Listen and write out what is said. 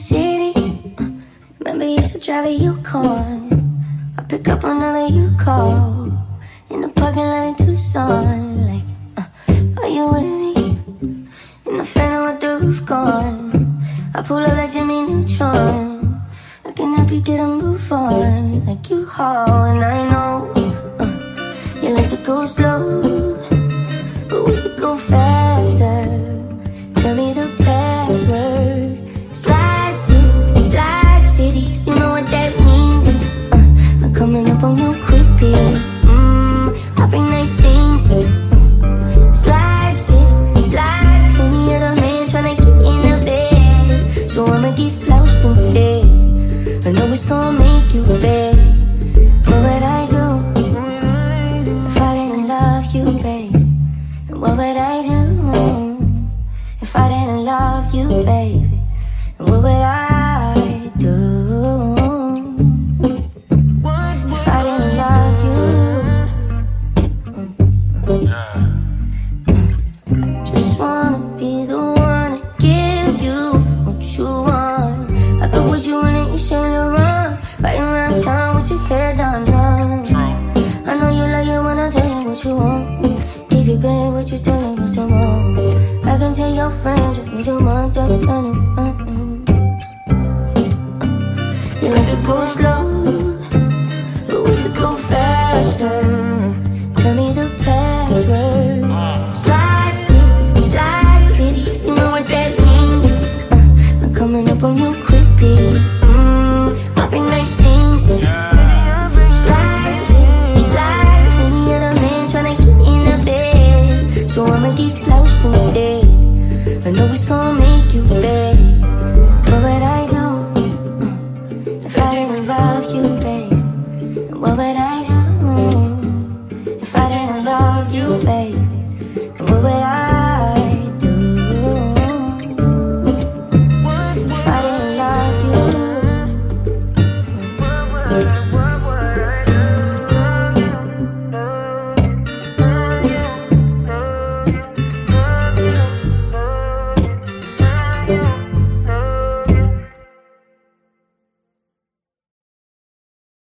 city. Remember, you should drive a Yukon. I pick up on you call. In the parking lot in Tucson. Like, uh, are you with me? In the phantom with the roof gone. I pull up like Jimmy Neutron. I can help you get a move on. Like U-Haul, and I know. I know it's gonna make you beg. What would I do if I didn't love you, babe? And what would I do? If I didn't love you, baby, what would Now. I know you like it when I tell you what you want. Baby, babe, what you tell me What's wrong? I can tell your friends what you don't want. That, that, that, that. You like to go slow, but we could go faster. Tell me the password. Ah. Slide city, slide city. You know what that means. Uh, I'm coming up on you quickly. for. I know it's gonna make you beg. What would I do uh, if I didn't love you, babe? What would I do if I didn't love you, babe? What would I